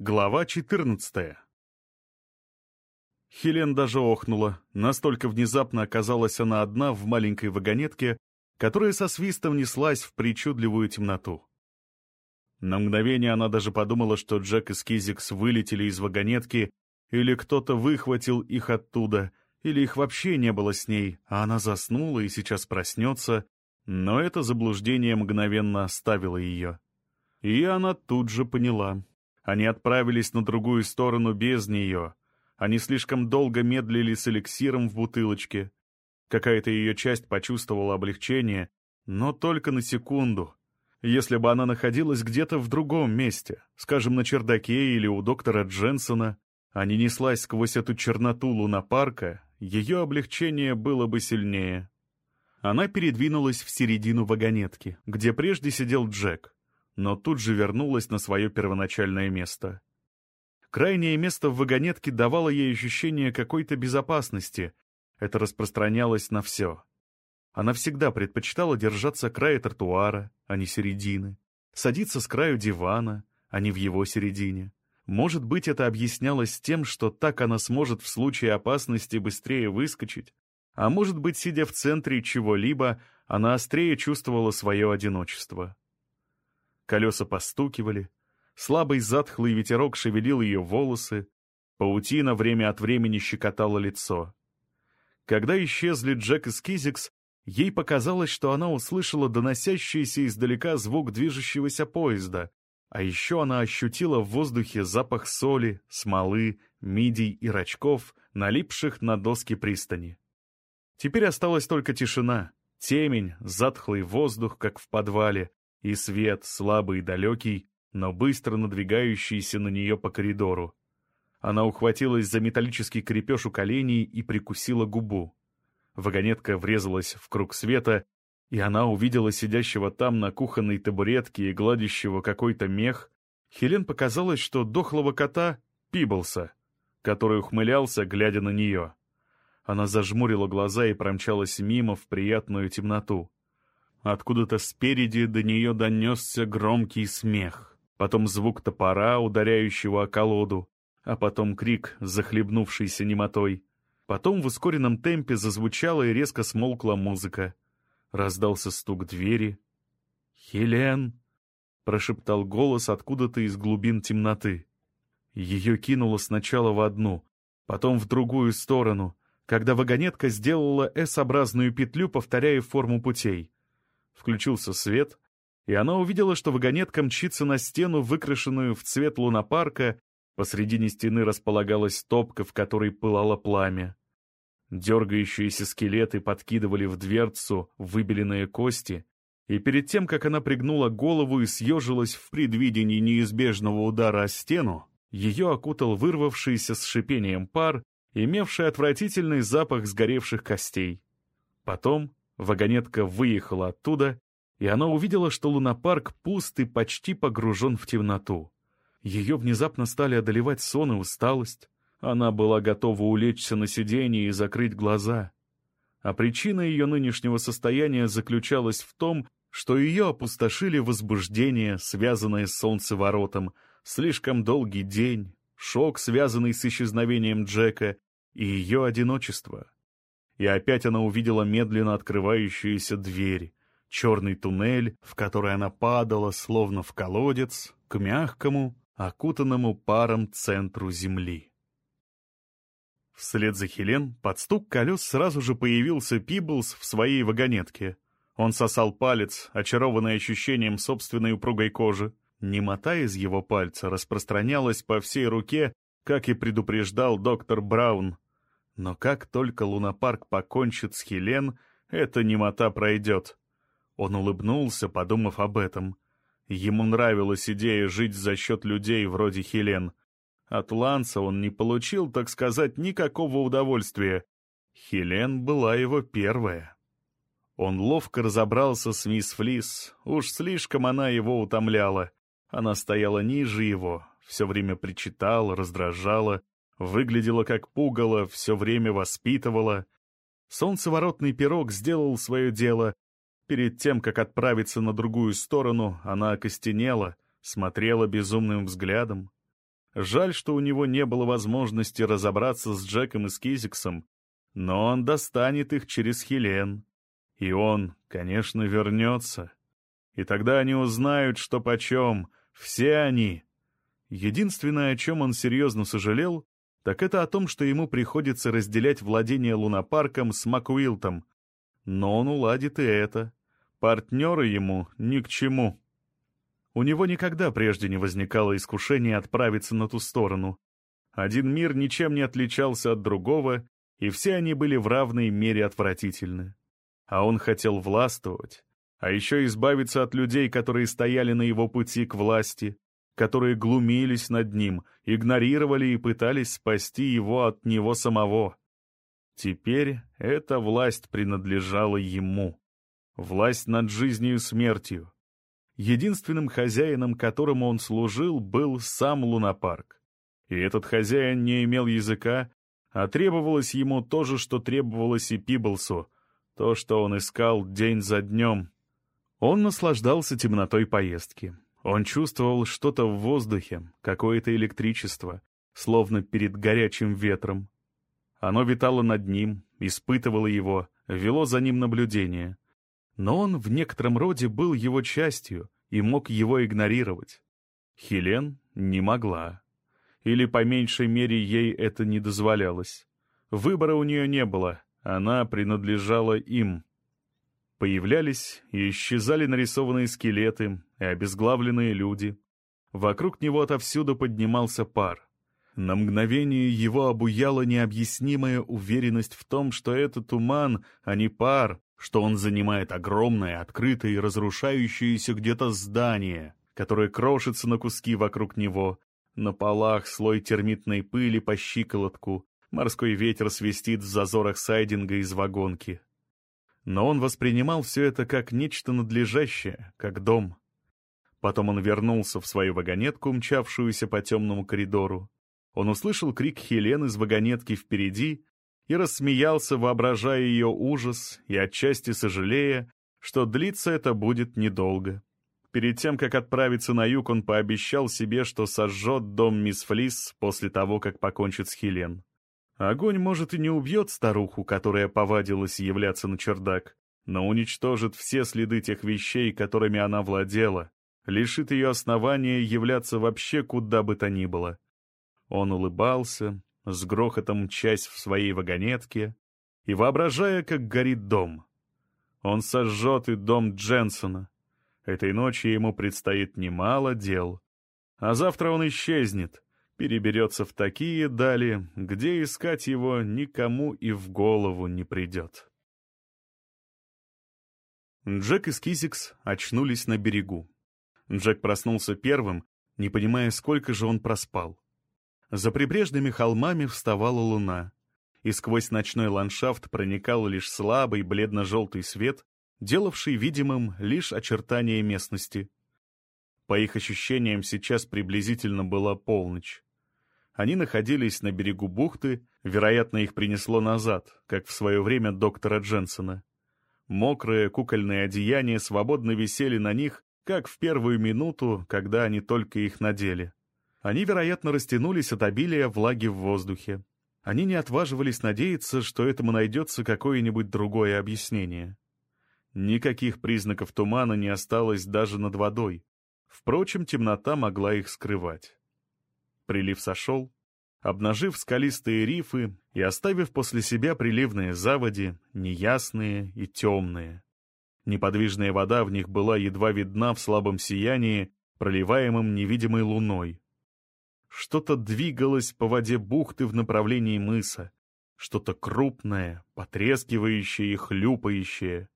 Глава 14 Хелен даже охнула. Настолько внезапно оказалась она одна в маленькой вагонетке, которая со свистом неслась в причудливую темноту. На мгновение она даже подумала, что Джек и Скизикс вылетели из вагонетки, или кто-то выхватил их оттуда, или их вообще не было с ней, а она заснула и сейчас проснется, но это заблуждение мгновенно оставило ее. И она тут же поняла. Они отправились на другую сторону без нее. Они слишком долго медлили с эликсиром в бутылочке. Какая-то ее часть почувствовала облегчение, но только на секунду. Если бы она находилась где-то в другом месте, скажем, на чердаке или у доктора Дженсона, а не неслась сквозь эту черноту лунопарка, ее облегчение было бы сильнее. Она передвинулась в середину вагонетки, где прежде сидел Джек, но тут же вернулась на свое первоначальное место. Крайнее место в вагонетке давало ей ощущение какой-то безопасности. Это распространялось на все. Она всегда предпочитала держаться края тротуара, а не середины. Садиться с краю дивана, а не в его середине. Может быть, это объяснялось тем, что так она сможет в случае опасности быстрее выскочить, а может быть, сидя в центре чего-либо, она острее чувствовала свое одиночество. Колеса постукивали, слабый затхлый ветерок шевелил ее волосы, паутина время от времени щекотала лицо. Когда исчезли Джек и Скизикс, ей показалось, что она услышала доносящийся издалека звук движущегося поезда, а еще она ощутила в воздухе запах соли, смолы, мидий и рачков, налипших на доски пристани. Теперь осталась только тишина, темень, затхлый воздух, как в подвале, и свет, слабый и далекий, но быстро надвигающийся на нее по коридору. Она ухватилась за металлический крепеж у коленей и прикусила губу. Вагонетка врезалась в круг света, и она увидела сидящего там на кухонной табуретке и гладящего какой-то мех. Хелен показалось, что дохлого кота — Пиблса, который ухмылялся, глядя на нее. Она зажмурила глаза и промчалась мимо в приятную темноту. Откуда-то спереди до нее донесся громкий смех, потом звук топора, ударяющего о колоду, а потом крик, захлебнувшийся немотой. Потом в ускоренном темпе зазвучала и резко смолкла музыка. Раздался стук двери. «Хелен!» — прошептал голос откуда-то из глубин темноты. Ее кинуло сначала в одну, потом в другую сторону — когда вагонетка сделала S-образную петлю, повторяя форму путей. Включился свет, и она увидела, что вагонетка мчится на стену, выкрашенную в цвет лунопарка, посредине стены располагалась топка, в которой пылало пламя. Дергающиеся скелеты подкидывали в дверцу выбеленные кости, и перед тем, как она пригнула голову и съежилась в предвидении неизбежного удара о стену, ее окутал вырвавшийся с шипением пар, имевший отвратительный запах сгоревших костей. Потом вагонетка выехала оттуда, и она увидела, что лунопарк пуст и почти погружен в темноту. Ее внезапно стали одолевать сон и усталость. Она была готова улечься на сиденье и закрыть глаза. А причина ее нынешнего состояния заключалась в том, что ее опустошили возбуждение, связанное с солнцеворотом, слишком долгий день, шок, связанный с исчезновением Джека, и ее одиночество. И опять она увидела медленно открывающуюся дверь, черный туннель, в который она падала, словно в колодец, к мягкому, окутанному паром центру земли. Вслед за Хелен под стук колес сразу же появился Пиблс в своей вагонетке. Он сосал палец, очарованный ощущением собственной упругой кожи. Немота из его пальца распространялась по всей руке, как и предупреждал доктор Браун, но как только лунопарк покончит с Хелен, эта немота пройдет. Он улыбнулся, подумав об этом. Ему нравилась идея жить за счет людей вроде Хелен. От Ланса он не получил, так сказать, никакого удовольствия. Хелен была его первая. Он ловко разобрался с мисс Флис, уж слишком она его утомляла. Она стояла ниже его, все время причитала, раздражала, Выглядела как пугало, все время воспитывала. Солнцеворотный пирог сделал свое дело. Перед тем, как отправиться на другую сторону, она окостенела, смотрела безумным взглядом. Жаль, что у него не было возможности разобраться с Джеком и Скизиксом, но он достанет их через Хелен. И он, конечно, вернется. И тогда они узнают, что почем, все они. Единственное, о чем он серьезно сожалел, так это о том, что ему приходится разделять владение лунопарком с Макуилтом. Но он уладит и это. Партнеры ему ни к чему. У него никогда прежде не возникало искушения отправиться на ту сторону. Один мир ничем не отличался от другого, и все они были в равной мере отвратительны. А он хотел властвовать, а еще избавиться от людей, которые стояли на его пути к власти, которые глумились над ним, игнорировали и пытались спасти его от него самого. Теперь эта власть принадлежала ему. Власть над жизнью и смертью. Единственным хозяином, которому он служил, был сам лунопарк. И этот хозяин не имел языка, а требовалось ему то же, что требовалось и Пиблсу, то, что он искал день за днем. Он наслаждался темнотой поездки. Он чувствовал что-то в воздухе, какое-то электричество, словно перед горячим ветром. Оно витало над ним, испытывало его, вело за ним наблюдение. Но он в некотором роде был его частью и мог его игнорировать. Хелен не могла. Или, по меньшей мере, ей это не дозволялось. Выбора у нее не было, она принадлежала им. Появлялись и исчезали нарисованные скелеты и обезглавленные люди. Вокруг него отовсюду поднимался пар. На мгновение его обуяла необъяснимая уверенность в том, что это туман, а не пар, что он занимает огромное, открытое и разрушающееся где-то здание, которое крошится на куски вокруг него. На полах слой термитной пыли по щиколотку, морской ветер свистит в зазорах сайдинга из вагонки. Но он воспринимал все это как нечто надлежащее, как дом. Потом он вернулся в свою вагонетку, мчавшуюся по темному коридору. Он услышал крик Хелен из вагонетки впереди и рассмеялся, воображая ее ужас и отчасти сожалея, что длиться это будет недолго. Перед тем, как отправиться на юг, он пообещал себе, что сожжет дом мисс Флис после того, как покончит с Хелен. Огонь, может, и не убьет старуху, которая повадилась являться на чердак, но уничтожит все следы тех вещей, которыми она владела, лишит ее основания являться вообще куда бы то ни было. Он улыбался, с грохотом часть в своей вагонетке и воображая, как горит дом. Он сожжет и дом Дженсона. Этой ночью ему предстоит немало дел. А завтра он исчезнет, переберется в такие дали, где искать его никому и в голову не придет. Джек и Скизикс очнулись на берегу. Джек проснулся первым, не понимая, сколько же он проспал. За прибрежными холмами вставала луна, и сквозь ночной ландшафт проникал лишь слабый бледно-желтый свет, делавший видимым лишь очертания местности. По их ощущениям, сейчас приблизительно была полночь. Они находились на берегу бухты, вероятно, их принесло назад, как в свое время доктора Дженсона. Мокрые кукольные одеяния свободно висели на них, как в первую минуту, когда они только их надели. Они, вероятно, растянулись от обилия влаги в воздухе. Они не отваживались надеяться, что этому найдется какое-нибудь другое объяснение. Никаких признаков тумана не осталось даже над водой. Впрочем, темнота могла их скрывать. Прилив сошел, обнажив скалистые рифы и оставив после себя приливные заводи, неясные и темные. Неподвижная вода в них была едва видна в слабом сиянии, проливаемом невидимой луной. Что-то двигалось по воде бухты в направлении мыса. Что-то крупное, потрескивающее и хлюпающее.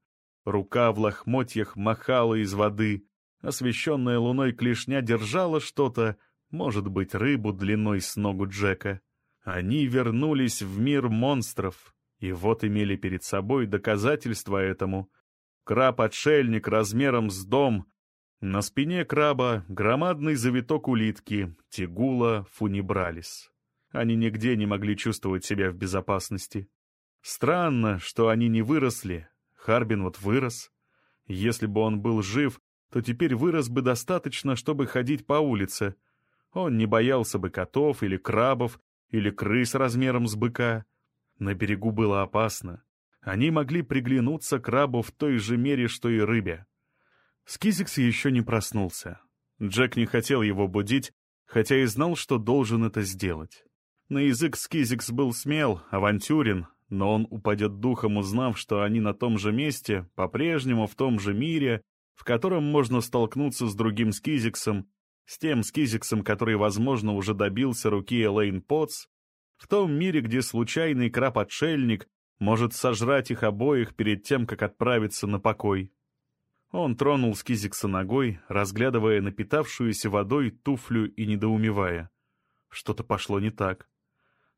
Рука в лохмотьях махала из воды. Освещенная луной клешня держала что-то, может быть, рыбу длиной с ногу Джека. Они вернулись в мир монстров, и вот имели перед собой доказательства этому. Краб-отшельник размером с дом, на спине краба громадный завиток улитки, тигула фунибралис. Они нигде не могли чувствовать себя в безопасности. Странно, что они не выросли. Харбин вот вырос. Если бы он был жив, то теперь вырос бы достаточно, чтобы ходить по улице. Он не боялся бы котов или крабов, или крыс размером с быка. На берегу было опасно. Они могли приглянуться крабу в той же мере, что и рыбе. Скизикс еще не проснулся. Джек не хотел его будить, хотя и знал, что должен это сделать. На язык Скизикс был смел, авантюрен, но он упадет духом, узнав, что они на том же месте, по-прежнему в том же мире, в котором можно столкнуться с другим Скизиксом, с тем Скизиксом, который, возможно, уже добился руки Элейн Потс, в том мире, где случайный краб-отшельник может сожрать их обоих перед тем, как отправиться на покой. Он тронул Скизикса ногой, разглядывая напитавшуюся водой туфлю и недоумевая. Что-то пошло не так.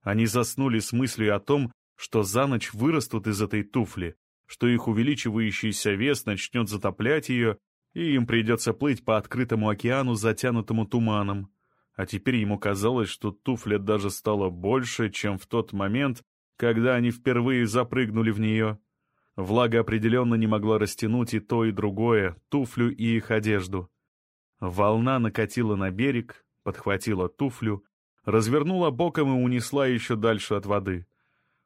Они заснули с мыслью о том, что за ночь вырастут из этой туфли, что их увеличивающийся вес начнет затоплять ее, и им придется плыть по открытому океану, затянутому туманом. А теперь ему казалось, что туфля даже стала больше, чем в тот момент, когда они впервые запрыгнули в нее. Влага определенно не могла растянуть и то, и другое, туфлю и их одежду. Волна накатила на берег, подхватила туфлю, развернула боком и унесла еще дальше от воды.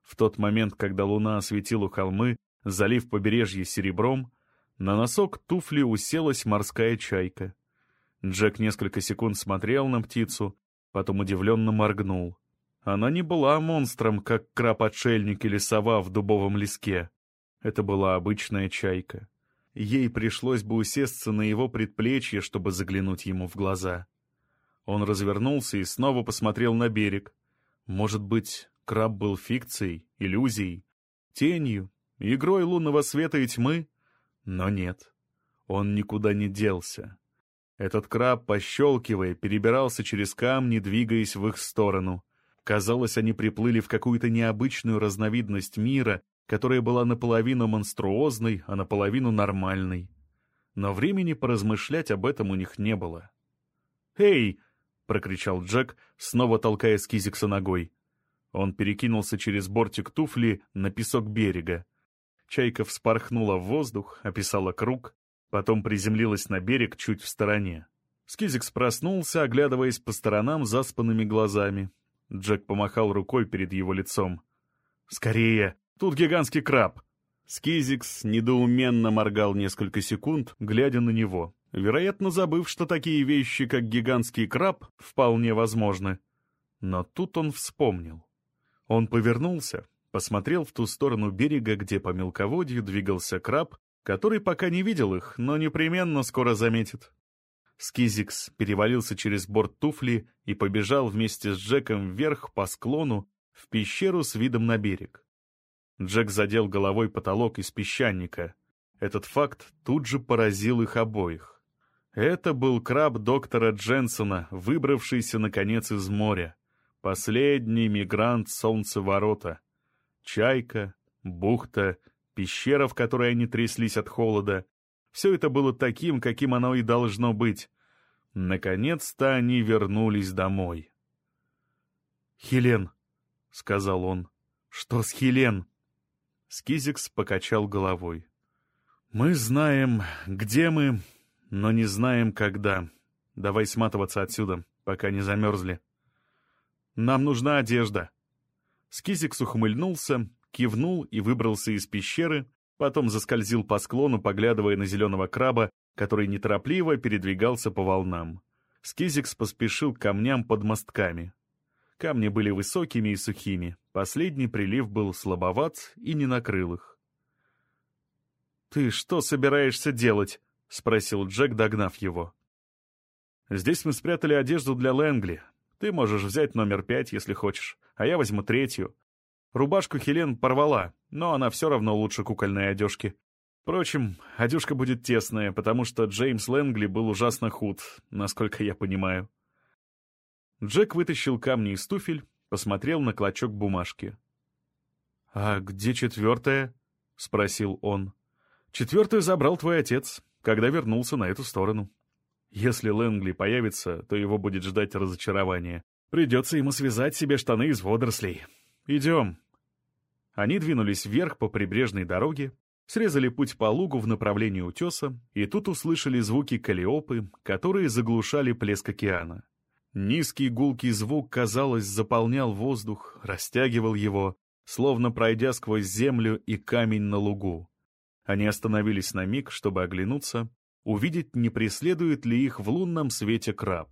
В тот момент, когда луна осветила холмы, залив побережье серебром, на носок туфли уселась морская чайка. Джек несколько секунд смотрел на птицу, потом удивленно моргнул. Она не была монстром, как краб-отшельник или сова в дубовом леске. Это была обычная чайка. Ей пришлось бы усесться на его предплечье, чтобы заглянуть ему в глаза. Он развернулся и снова посмотрел на берег. Может быть, краб был фикцией, иллюзией, тенью, игрой лунного света и тьмы? Но нет, он никуда не делся. Этот краб, пощелкивая, перебирался через камни, двигаясь в их сторону. Казалось, они приплыли в какую-то необычную разновидность мира, которая была наполовину монструозной, а наполовину нормальной. Но времени поразмышлять об этом у них не было. «Эй!» — прокричал Джек, снова толкая Скизикса ногой. Он перекинулся через бортик туфли на песок берега. Чайка вспорхнула в воздух, описала круг, потом приземлилась на берег чуть в стороне. Скизикс проснулся, оглядываясь по сторонам заспанными глазами. Джек помахал рукой перед его лицом. «Скорее! Тут гигантский краб!» Скизикс недоуменно моргал несколько секунд, глядя на него, вероятно, забыв, что такие вещи, как гигантский краб, вполне возможны. Но тут он вспомнил. Он повернулся, посмотрел в ту сторону берега, где по мелководью двигался краб, который пока не видел их, но непременно скоро заметит. Скизикс перевалился через борт туфли и побежал вместе с Джеком вверх по склону в пещеру с видом на берег. Джек задел головой потолок из песчаника. Этот факт тут же поразил их обоих. Это был краб доктора Дженсона, выбравшийся, наконец, из моря. Последний мигрант солнцеворота. Чайка, бухта, пещера, в которой они тряслись от холода. Все это было таким, каким оно и должно быть. Наконец-то они вернулись домой. «Хелен», — сказал он, — «что с Хелен?» Скизикс покачал головой. «Мы знаем, где мы, но не знаем, когда. Давай сматываться отсюда, пока не замерзли. Нам нужна одежда». Скизикс ухмыльнулся, кивнул и выбрался из пещеры, потом заскользил по склону, поглядывая на зеленого краба, который неторопливо передвигался по волнам. Скизикс поспешил к камням под мостками. Камни были высокими и сухими, последний прилив был слабоват и не накрыл их. «Ты что собираешься делать?» — спросил Джек, догнав его. «Здесь мы спрятали одежду для Лэнгли. Ты можешь взять номер пять, если хочешь, а я возьму третью. Рубашку Хелен порвала, но она все равно лучше кукольной одежки. Впрочем, одежка будет тесная, потому что Джеймс Лэнгли был ужасно худ, насколько я понимаю. Джек вытащил камни из туфель, посмотрел на клочок бумажки. «А где четвертая?» — спросил он. «Четвертую забрал твой отец, когда вернулся на эту сторону. Если Лэнгли появится, то его будет ждать разочарование. Придется ему связать себе штаны из водорослей. Идем». Они двинулись вверх по прибрежной дороге, срезали путь по лугу в направлении утеса, и тут услышали звуки калиопы, которые заглушали плеск океана. Низкий гулкий звук, казалось, заполнял воздух, растягивал его, словно пройдя сквозь землю и камень на лугу. Они остановились на миг, чтобы оглянуться, увидеть, не преследует ли их в лунном свете краб.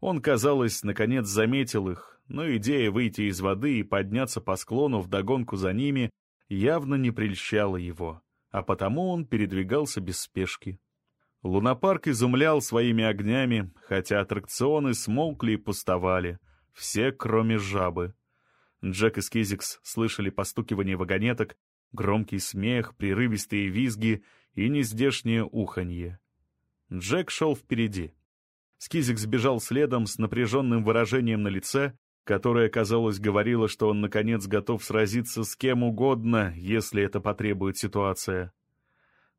Он, казалось, наконец заметил их, но идея выйти из воды и подняться по склону вдогонку за ними явно не прельщала его, а потому он передвигался без спешки. Лунопарк изумлял своими огнями, хотя аттракционы смолкли и пустовали, все, кроме жабы. Джек и Скизикс слышали постукивание вагонеток, громкий смех, прерывистые визги и нездешнее уханье. Джек шел впереди. Скизикс бежал следом с напряженным выражением на лице, которое, казалось, говорило, что он, наконец, готов сразиться с кем угодно, если это потребует ситуация.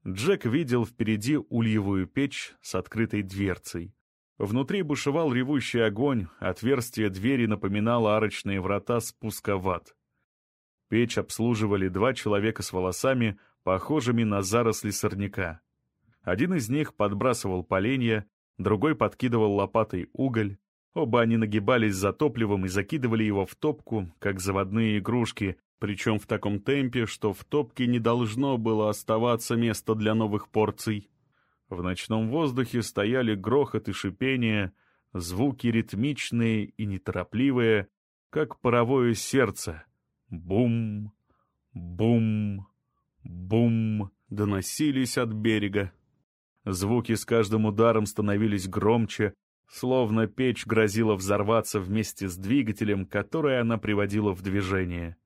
Джек видел впереди ульевую печь с открытой дверцей. Внутри бушевал ревущий огонь, отверстие двери напоминало арочные врата спуска в ад. Печь обслуживали два человека с волосами, похожими на заросли сорняка. Один из них подбрасывал поленья, другой подкидывал лопатой уголь. Оба они нагибались за топливом и закидывали его в топку, как заводные игрушки, причем в таком темпе, что в топке не должно было оставаться места для новых порций. В ночном воздухе стояли грохот и шипение, звуки ритмичные и неторопливые, как паровое сердце. Бум, бум, бум доносились от берега. Звуки с каждым ударом становились громче, словно печь грозила взорваться вместе с двигателем, который она приводила в движение.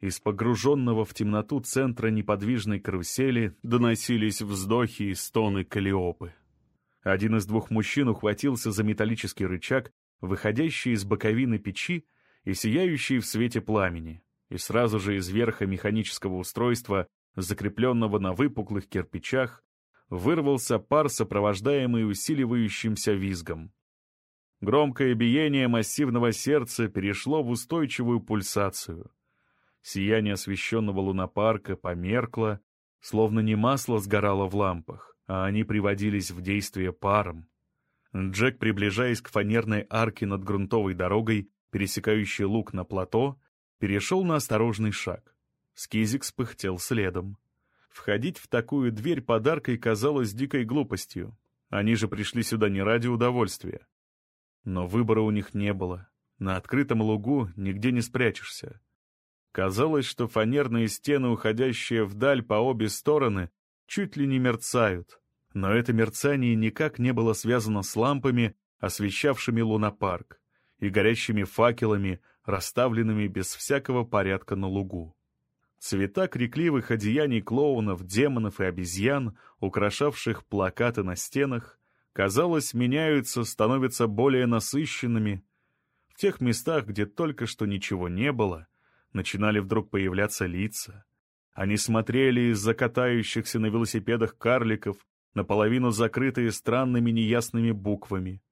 Из погруженного в темноту центра неподвижной карусели доносились вздохи и стоны калиопы. Один из двух мужчин ухватился за металлический рычаг, выходящий из боковины печи и сияющий в свете пламени, и сразу же из верха механического устройства, закрепленного на выпуклых кирпичах, вырвался пар, сопровождаемый усиливающимся визгом. Громкое биение массивного сердца перешло в устойчивую пульсацию. Сияние освещенного лунопарка померкло, словно не масло сгорало в лампах, а они приводились в действие паром. Джек, приближаясь к фанерной арке над грунтовой дорогой, пересекающей луг на плато, перешел на осторожный шаг. Скизик спыхтел следом. Входить в такую дверь подаркой казалось дикой глупостью. Они же пришли сюда не ради удовольствия. Но выбора у них не было. На открытом лугу нигде не спрячешься. Казалось, что фанерные стены, уходящие вдаль по обе стороны, чуть ли не мерцают. Но это мерцание никак не было связано с лампами, освещавшими лунопарк, и горящими факелами, расставленными без всякого порядка на лугу. Цвета крикливых одеяний клоунов, демонов и обезьян, украшавших плакаты на стенах, казалось, меняются, становятся более насыщенными. В тех местах, где только что ничего не было — начинали вдруг появляться лица. Они смотрели из-за катающихся на велосипедах карликов, наполовину закрытые странными неясными буквами.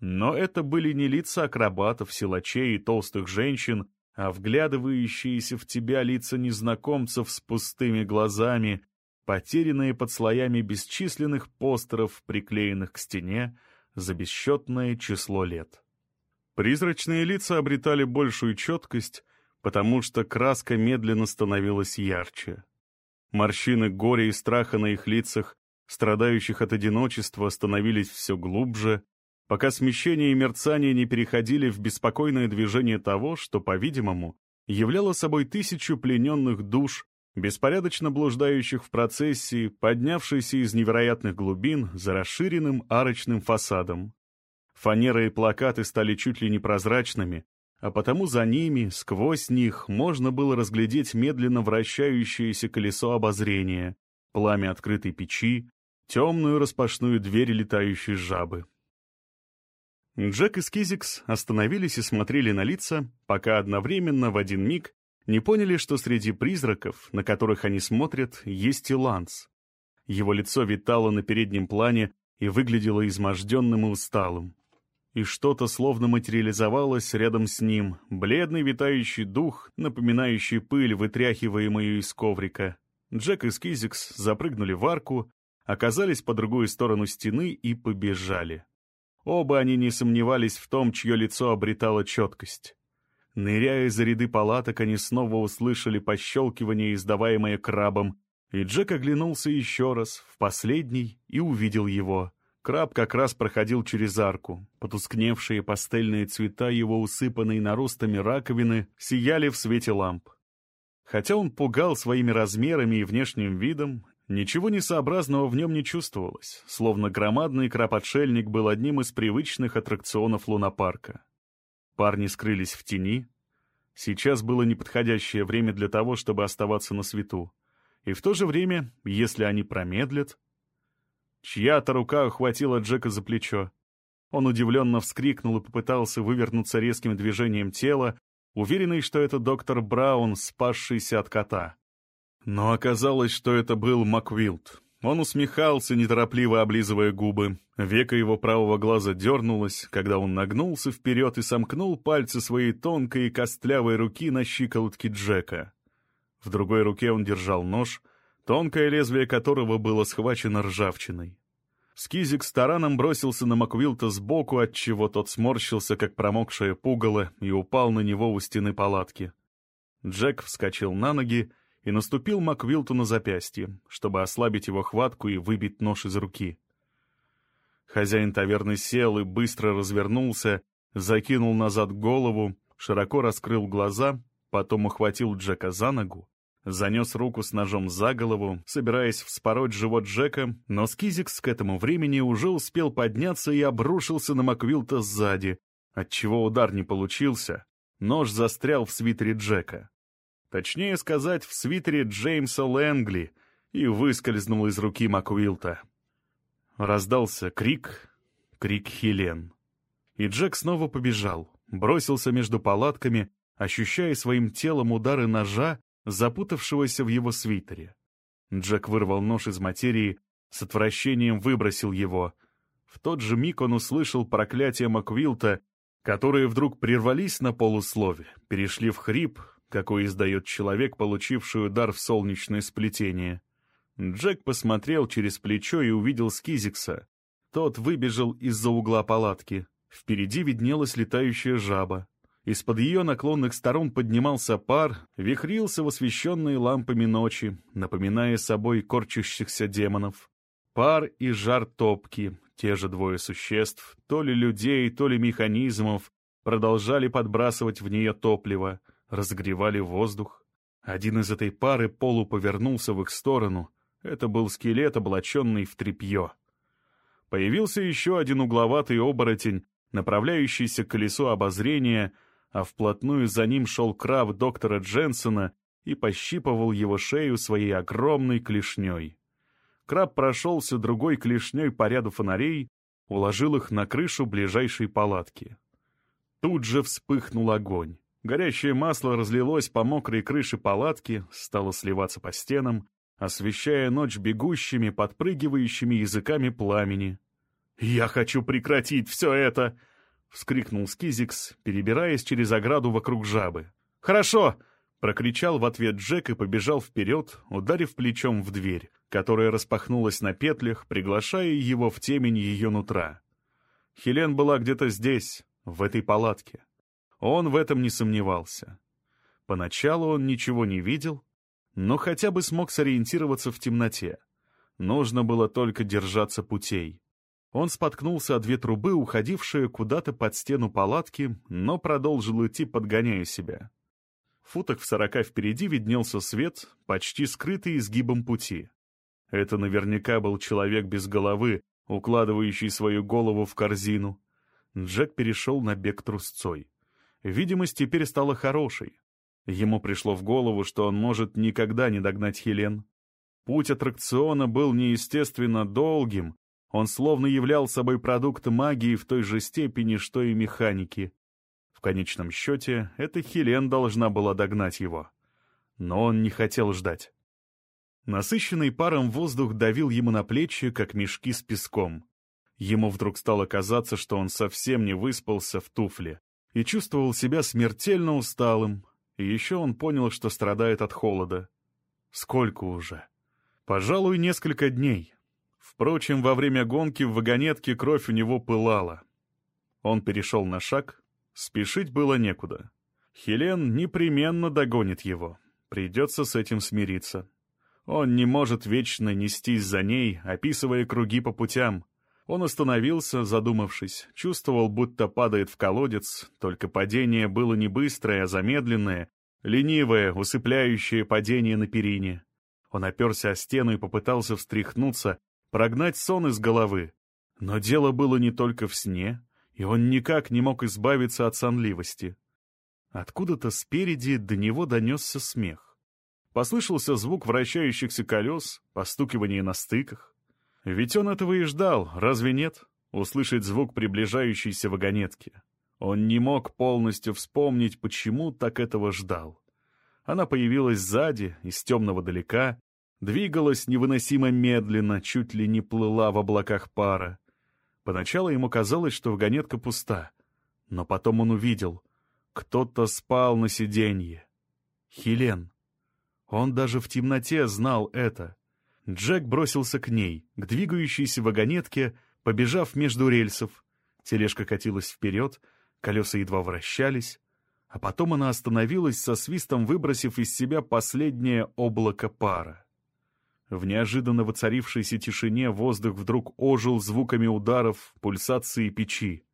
Но это были не лица акробатов, силачей и толстых женщин, а вглядывающиеся в тебя лица незнакомцев с пустыми глазами, потерянные под слоями бесчисленных постеров, приклеенных к стене за бесчетное число лет. Призрачные лица обретали большую четкость, потому что краска медленно становилась ярче. Морщины горя и страха на их лицах, страдающих от одиночества, становились все глубже, пока смещение и мерцание не переходили в беспокойное движение того, что, по-видимому, являло собой тысячу плененных душ, беспорядочно блуждающих в процессии, поднявшейся из невероятных глубин за расширенным арочным фасадом. Фанеры и плакаты стали чуть ли не прозрачными, а потому за ними, сквозь них, можно было разглядеть медленно вращающееся колесо обозрения, пламя открытой печи, темную распашную дверь летающей жабы. Джек и Скизикс остановились и смотрели на лица, пока одновременно в один миг не поняли, что среди призраков, на которых они смотрят, есть и Ланс. Его лицо витало на переднем плане и выглядело изможденным и усталым и что-то словно материализовалось рядом с ним, бледный витающий дух, напоминающий пыль, вытряхиваемую из коврика. Джек и Скизикс запрыгнули в арку, оказались по другую сторону стены и побежали. Оба они не сомневались в том, чье лицо обретало четкость. Ныряя за ряды палаток, они снова услышали пощелкивание, издаваемое крабом, и Джек оглянулся еще раз, в последний, и увидел его. Краб как раз проходил через арку. Потускневшие пастельные цвета его усыпанные наростами раковины сияли в свете ламп. Хотя он пугал своими размерами и внешним видом, ничего несообразного в нем не чувствовалось, словно громадный краб-отшельник был одним из привычных аттракционов лунопарка. Парни скрылись в тени. Сейчас было неподходящее время для того, чтобы оставаться на свету. И в то же время, если они промедлят... Чья-то рука ухватила Джека за плечо. Он удивленно вскрикнул и попытался вывернуться резким движением тела, уверенный, что это доктор Браун, спасшийся от кота. Но оказалось, что это был Маквилд. Он усмехался, неторопливо облизывая губы. Века его правого глаза дернулось, когда он нагнулся вперед и сомкнул пальцы своей тонкой и костлявой руки на щиколотке Джека. В другой руке он держал нож, тонкое лезвие которого было схвачено ржавчиной. Скизик с тараном бросился на Маквилта сбоку, отчего тот сморщился, как промокшее пугало, и упал на него у стены палатки. Джек вскочил на ноги и наступил Маквилту на запястье, чтобы ослабить его хватку и выбить нож из руки. Хозяин таверны сел и быстро развернулся, закинул назад голову, широко раскрыл глаза, потом ухватил Джека за ногу, занес руку с ножом за голову, собираясь вспороть живот Джека, но Скизикс к этому времени уже успел подняться и обрушился на Маквилта сзади, отчего удар не получился, нож застрял в свитере Джека. Точнее сказать, в свитере Джеймса Лэнгли и выскользнул из руки Маквилта. Раздался крик, крик Хелен. И Джек снова побежал, бросился между палатками, ощущая своим телом удары ножа, запутавшегося в его свитере. Джек вырвал нож из материи, с отвращением выбросил его. В тот же миг он услышал проклятие Маквилта, которые вдруг прервались на полуслове, перешли в хрип, какой издает человек, получивший удар в солнечное сплетение. Джек посмотрел через плечо и увидел Скизикса. Тот выбежал из-за угла палатки. Впереди виднелась летающая жаба. Из-под ее наклонных сторон поднимался пар, вихрился в освещенные лампами ночи, напоминая собой корчащихся демонов. Пар и жар топки, те же двое существ, то ли людей, то ли механизмов, продолжали подбрасывать в нее топливо — разогревали воздух. Один из этой пары полуповернулся в их сторону. Это был скелет, облаченный в тряпье. Появился еще один угловатый оборотень, направляющийся к колесу обозрения, а вплотную за ним шел краб доктора Дженсона и пощипывал его шею своей огромной клешней. Краб прошелся другой клешней по ряду фонарей, уложил их на крышу ближайшей палатки. Тут же вспыхнул огонь. Горящее масло разлилось по мокрой крыше палатки, стало сливаться по стенам, освещая ночь бегущими, подпрыгивающими языками пламени. «Я хочу прекратить все это!» — вскрикнул Скизикс, перебираясь через ограду вокруг жабы. «Хорошо!» — прокричал в ответ Джек и побежал вперед, ударив плечом в дверь, которая распахнулась на петлях, приглашая его в темень ее нутра. Хелен была где-то здесь, в этой палатке. Он в этом не сомневался. Поначалу он ничего не видел, но хотя бы смог сориентироваться в темноте. Нужно было только держаться путей. Он споткнулся о две трубы, уходившие куда-то под стену палатки, но продолжил идти, подгоняя себя. В футах в сорока впереди виднелся свет, почти скрытый изгибом пути. Это наверняка был человек без головы, укладывающий свою голову в корзину. Джек перешел на бег трусцой. Видимость теперь стала хорошей. Ему пришло в голову, что он может никогда не догнать Хелен. Путь аттракциона был неестественно долгим, он словно являл собой продукт магии в той же степени, что и механики. В конечном счете, эта Хелен должна была догнать его. Но он не хотел ждать. Насыщенный паром воздух давил ему на плечи, как мешки с песком. Ему вдруг стало казаться, что он совсем не выспался в туфле и чувствовал себя смертельно усталым, и еще он понял, что страдает от холода. Сколько уже? Пожалуй, несколько дней. Впрочем, во время гонки в вагонетке кровь у него пылала. Он перешел на шаг. Спешить было некуда. Хелен непременно догонит его. Придется с этим смириться. Он не может вечно нестись за ней, описывая круги по путям. Он остановился, задумавшись, чувствовал, будто падает в колодец, только падение было не быстрое, а замедленное, ленивое, усыпляющее падение на перине. Он оперся о стену и попытался встряхнуться, прогнать сон из головы. Но дело было не только в сне, и он никак не мог избавиться от сонливости. Откуда-то спереди до него донесся смех. Послышался звук вращающихся колес, постукивание на стыках. Ведь он этого и ждал, разве нет? Услышать звук приближающейся вагонетки. Он не мог полностью вспомнить, почему так этого ждал. Она появилась сзади, из темного далека, двигалась невыносимо медленно, чуть ли не плыла в облаках пара. Поначалу ему казалось, что вагонетка пуста, но потом он увидел — кто-то спал на сиденье. Хелен. Он даже в темноте знал это. Джек бросился к ней, к двигающейся вагонетке, побежав между рельсов. Тележка катилась вперед, колеса едва вращались, а потом она остановилась со свистом, выбросив из себя последнее облако пара. В неожиданно воцарившейся тишине воздух вдруг ожил звуками ударов, пульсации печи.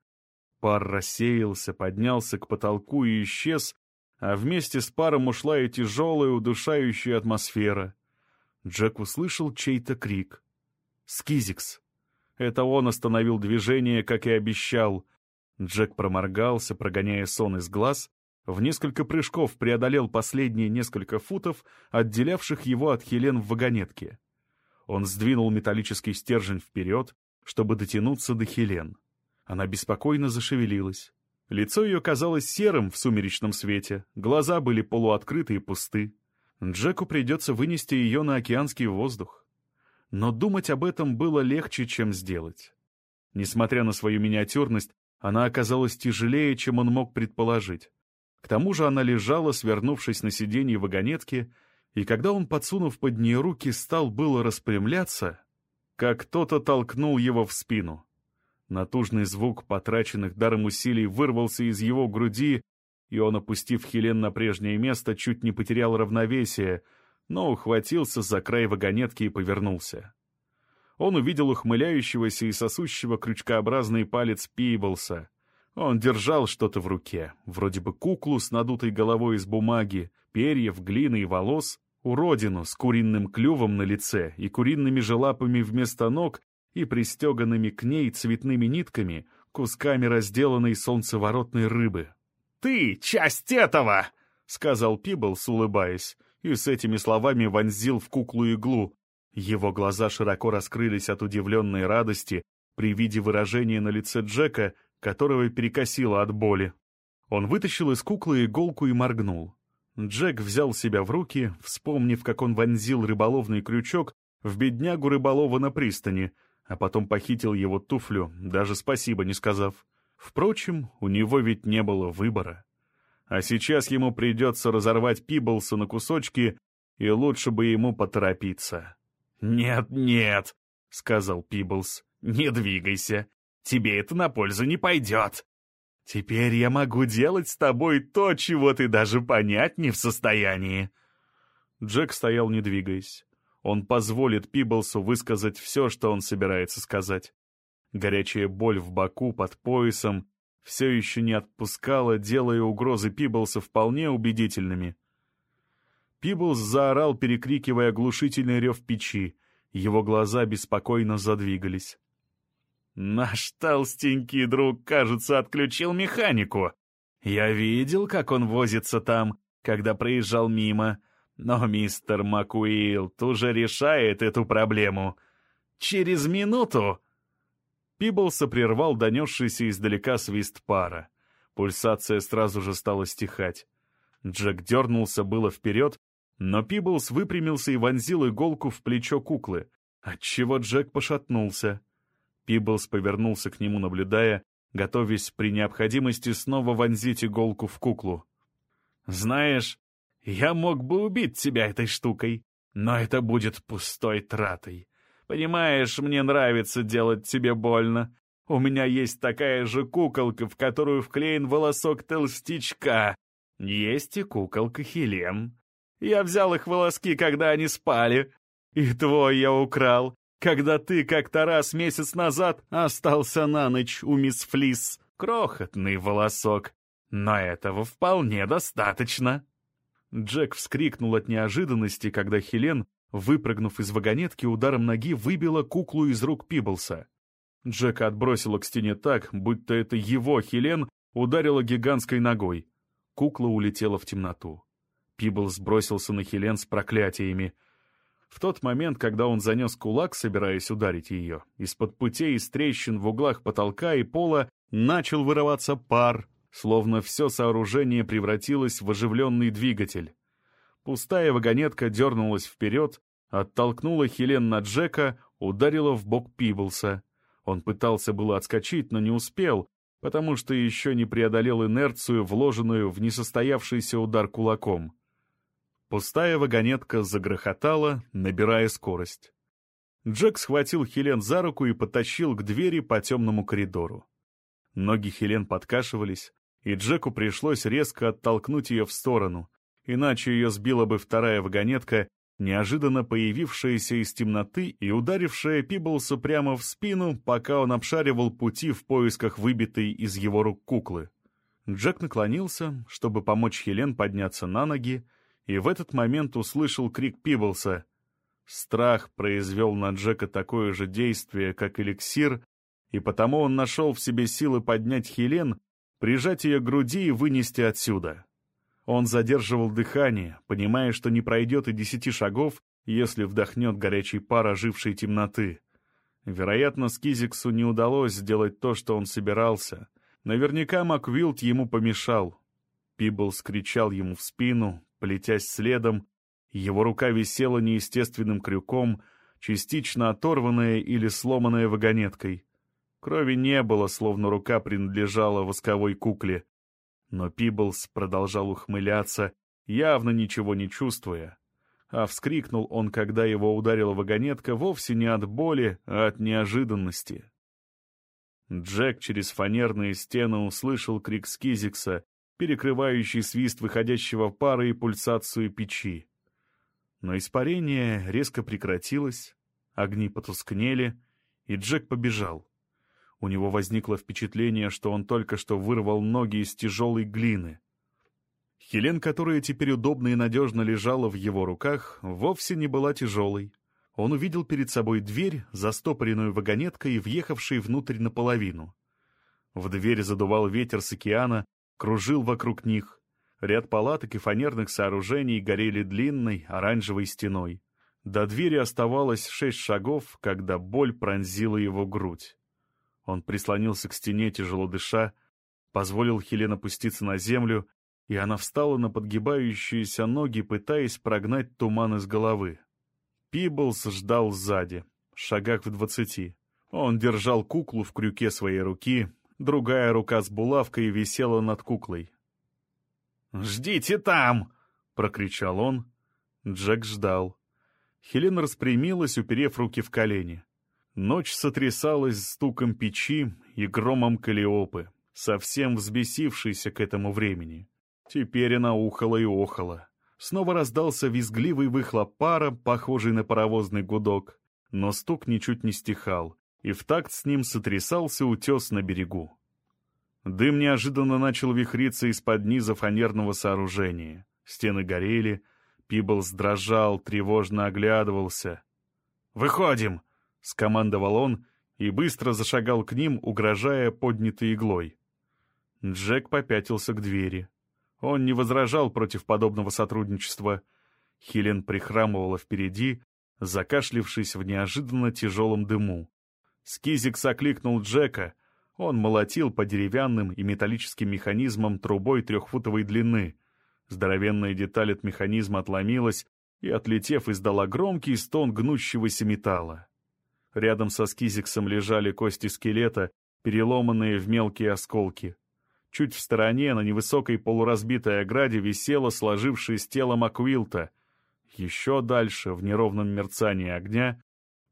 Пар рассеялся, поднялся к потолку и исчез, а вместе с паром ушла и тяжелая, удушающая атмосфера — Джек услышал чей-то крик. «Скизикс!» Это он остановил движение, как и обещал. Джек проморгался, прогоняя сон из глаз, в несколько прыжков преодолел последние несколько футов, отделявших его от Хелен в вагонетке. Он сдвинул металлический стержень вперед, чтобы дотянуться до Хелен. Она беспокойно зашевелилась. Лицо ее казалось серым в сумеречном свете, глаза были полуоткрыты и пусты. Джеку придется вынести ее на океанский воздух. Но думать об этом было легче, чем сделать. Несмотря на свою миниатюрность, она оказалась тяжелее, чем он мог предположить. К тому же она лежала, свернувшись на сиденье вагонетки, и когда он, подсунув под нее руки, стал было распрямляться, как кто-то толкнул его в спину. Натужный звук потраченных даром усилий вырвался из его груди и он, опустив Хелен на прежнее место, чуть не потерял равновесие, но ухватился за край вагонетки и повернулся. Он увидел ухмыляющегося и сосущего крючкообразный палец Пиблса. Он держал что-то в руке, вроде бы куклу с надутой головой из бумаги, перьев, глины и волос, уродину с куриным клювом на лице и куриными же лапами вместо ног и пристеганными к ней цветными нитками, кусками разделанной солнцеворотной рыбы ты часть этого!» — сказал Пиблс, улыбаясь, и с этими словами вонзил в куклу иглу. Его глаза широко раскрылись от удивленной радости при виде выражения на лице Джека, которого перекосило от боли. Он вытащил из куклы иголку и моргнул. Джек взял себя в руки, вспомнив, как он вонзил рыболовный крючок в беднягу рыболова на пристани, а потом похитил его туфлю, даже спасибо не сказав. Впрочем, у него ведь не было выбора. А сейчас ему придется разорвать Пиблса на кусочки, и лучше бы ему поторопиться. «Нет, нет», — сказал Пиблс, — «не двигайся. Тебе это на пользу не пойдет. Теперь я могу делать с тобой то, чего ты даже понять не в состоянии». Джек стоял, не двигаясь. Он позволит Пиблсу высказать все, что он собирается сказать. Горячая боль в боку под поясом все еще не отпускала, делая угрозы Пиблса вполне убедительными. Пиблс заорал, перекрикивая оглушительный рев печи. Его глаза беспокойно задвигались. «Наш толстенький друг, кажется, отключил механику. Я видел, как он возится там, когда проезжал мимо. Но мистер Макуилд уже решает эту проблему. Через минуту Пиблса прервал донесшийся издалека свист пара. Пульсация сразу же стала стихать. Джек дернулся было вперед, но Пиблс выпрямился и вонзил иголку в плечо куклы, отчего Джек пошатнулся. Пиблс повернулся к нему, наблюдая, готовясь при необходимости снова вонзить иголку в куклу. «Знаешь, я мог бы убить тебя этой штукой, но это будет пустой тратой. Понимаешь, мне нравится делать тебе больно. У меня есть такая же куколка, в которую вклеен волосок толстячка. Есть и куколка Хелен. Я взял их волоски, когда они спали. И твой я украл, когда ты как-то раз месяц назад остался на ночь у мисс Флис. Крохотный волосок. Но этого вполне достаточно. Джек вскрикнул от неожиданности, когда Хелен, выпрыгнув из вагонетки, ударом ноги выбила куклу из рук Пиблса. Джека отбросило к стене так, будто это его Хелен ударила гигантской ногой. Кукла улетела в темноту. Пиблс бросился на Хелен с проклятиями. В тот момент, когда он занес кулак, собираясь ударить ее, из-под путей из трещин в углах потолка и пола начал вырываться пар, словно все сооружение превратилось в оживленный двигатель. Пустая вагонетка дернулась вперед, оттолкнула Хелен на Джека, ударила в бок Пиблса. Он пытался было отскочить, но не успел, потому что еще не преодолел инерцию, вложенную в несостоявшийся удар кулаком. Пустая вагонетка загрохотала, набирая скорость. Джек схватил Хелен за руку и потащил к двери по темному коридору. Ноги Хелен подкашивались, и Джеку пришлось резко оттолкнуть ее в сторону, иначе ее сбила бы вторая вагонетка, неожиданно появившаяся из темноты и ударившая Пиблса прямо в спину, пока он обшаривал пути в поисках выбитой из его рук куклы. Джек наклонился, чтобы помочь Хелен подняться на ноги, и в этот момент услышал крик Пиблса. Страх произвел на Джека такое же действие, как эликсир, и потому он нашел в себе силы поднять Хелен, прижать ее к груди и вынести отсюда. Он задерживал дыхание, понимая, что не пройдет и десяти шагов, если вдохнет горячий пар ожившей темноты. Вероятно, Скизиксу не удалось сделать то, что он собирался. Наверняка Маквилд ему помешал. Пибл скричал ему в спину, плетясь следом. Его рука висела неестественным крюком, частично оторванная или сломанная вагонеткой. Крови не было, словно рука принадлежала восковой кукле. Но Пиблс продолжал ухмыляться, явно ничего не чувствуя. А вскрикнул он, когда его ударила вагонетка, вовсе не от боли, а от неожиданности. Джек через фанерные стены услышал крик Скизикса, перекрывающий свист выходящего пара и пульсацию печи. Но испарение резко прекратилось, огни потускнели, и Джек побежал. У него возникло впечатление, что он только что вырвал ноги из тяжелой глины. Хелен, которая теперь удобно и надежно лежала в его руках, вовсе не была тяжелой. Он увидел перед собой дверь, застопоренную вагонеткой и въехавшей внутрь наполовину. В дверь задувал ветер с океана, кружил вокруг них. Ряд палаток и фанерных сооружений горели длинной оранжевой стеной. До двери оставалось шесть шагов, когда боль пронзила его грудь. Он прислонился к стене, тяжело дыша, позволил Хелен опуститься на землю, и она встала на подгибающиеся ноги, пытаясь прогнать туман из головы. Пиблс ждал сзади, шагах в двадцати. Он держал куклу в крюке своей руки, другая рука с булавкой висела над куклой. «Ждите там!» — прокричал он. Джек ждал. Хелен распрямилась, уперев руки в колени. Ночь сотрясалась стуком печи и громом калиопы, совсем взбесившейся к этому времени. Теперь она ухала и охала. Снова раздался визгливый выхлоп пара, похожий на паровозный гудок, но стук ничуть не стихал, и в такт с ним сотрясался утес на берегу. Дым неожиданно начал вихриться из-под низа фанерного сооружения. Стены горели, Пиблс дрожал, тревожно оглядывался. «Выходим!» — скомандовал он и быстро зашагал к ним, угрожая поднятой иглой. Джек попятился к двери. Он не возражал против подобного сотрудничества. Хелен прихрамывала впереди, закашлившись в неожиданно тяжелом дыму. Скизик окликнул Джека. Он молотил по деревянным и металлическим механизмам трубой трехфутовой длины. Здоровенная деталь от механизма отломилась и, отлетев, издала громкий стон гнущегося металла. Рядом со скизиксом лежали кости скелета, переломанные в мелкие осколки. Чуть в стороне, на невысокой полуразбитой ограде, висело сложившееся тело Маквилта. Еще дальше, в неровном мерцании огня,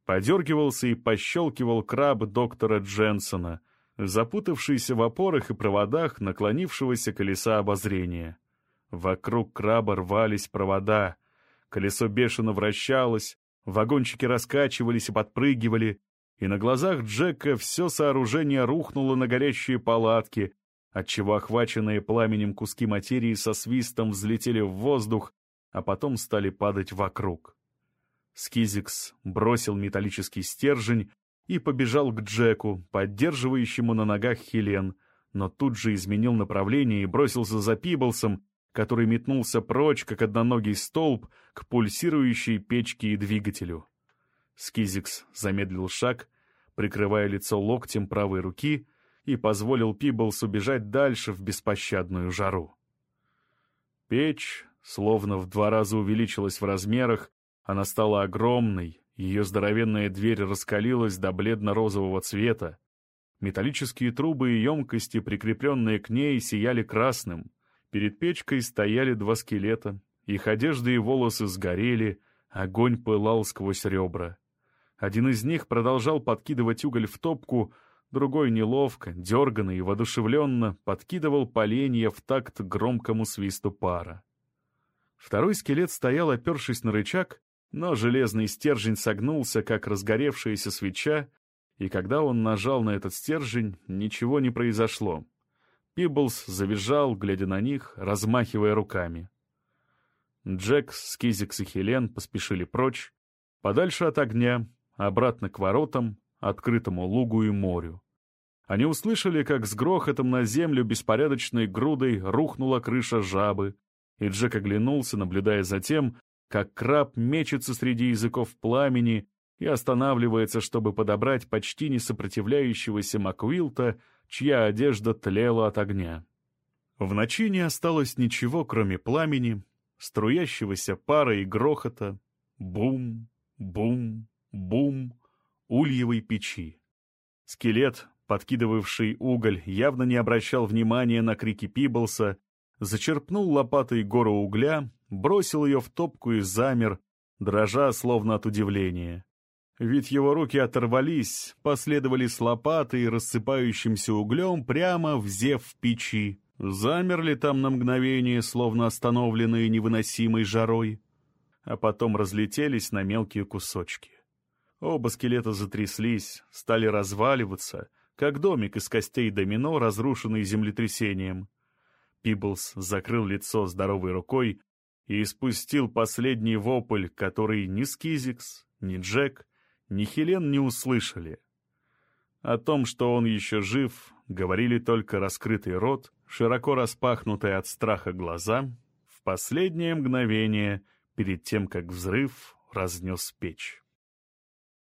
Подергивался и пощелкивал краб доктора Дженсона, запутавшийся в опорах и проводах наклонившегося колеса обозрения. Вокруг краба рвались провода, колесо бешено вращалось, вагончики раскачивались и подпрыгивали, и на глазах Джека все сооружение рухнуло на горящие палатки, отчего охваченные пламенем куски материи со свистом взлетели в воздух, а потом стали падать вокруг. Скизикс бросил металлический стержень и побежал к Джеку, поддерживающему на ногах Хелен, но тут же изменил направление и бросился за Пиблсом, который метнулся прочь, как одноногий столб, к пульсирующей печке и двигателю. Скизикс замедлил шаг, прикрывая лицо локтем правой руки, и позволил Пиблсу бежать дальше в беспощадную жару. Печь словно в два раза увеличилась в размерах, она стала огромной, ее здоровенная дверь раскалилась до бледно-розового цвета. Металлические трубы и емкости, прикрепленные к ней, сияли красным. Перед печкой стояли два скелета. Их одежды и волосы сгорели, огонь пылал сквозь ребра. Один из них продолжал подкидывать уголь в топку, другой неловко, дерганно и воодушевленно подкидывал поленья в такт громкому свисту пара. Второй скелет стоял, опершись на рычаг, но железный стержень согнулся, как разгоревшаяся свеча, и когда он нажал на этот стержень, ничего не произошло. Пиблс завизжал, глядя на них, размахивая руками. Джек, Скизикс и Хелен поспешили прочь, подальше от огня, обратно к воротам, открытому лугу и морю. Они услышали, как с грохотом на землю беспорядочной грудой рухнула крыша жабы, и Джек оглянулся, наблюдая за тем, как краб мечется среди языков пламени и останавливается, чтобы подобрать почти не сопротивляющегося Маквилта, чья одежда тлела от огня. В ночи не осталось ничего, кроме пламени, струящегося пара и грохота, бум, бум, бум ульевой печи. Скелет, подкидывавший уголь, явно не обращал внимания на крики Пиблса, зачерпнул лопатой гору угля, бросил ее в топку и замер, дрожа словно от удивления. Ведь его руки оторвались, последовали с лопатой и рассыпающимся углем прямо в печи. Замерли там на мгновение, словно остановленные невыносимой жарой, а потом разлетелись на мелкие кусочки. Оба скелета затряслись, стали разваливаться, как домик из костей домино, разрушенный землетрясением. Пиблс закрыл лицо здоровой рукой и испустил последний вопль, который ни Скизикс, ни Джек, ни Хелен не услышали. О том, что он еще жив, говорили только раскрытый рот, широко распахнутые от страха глаза, в последнее мгновение перед тем, как взрыв разнес печь.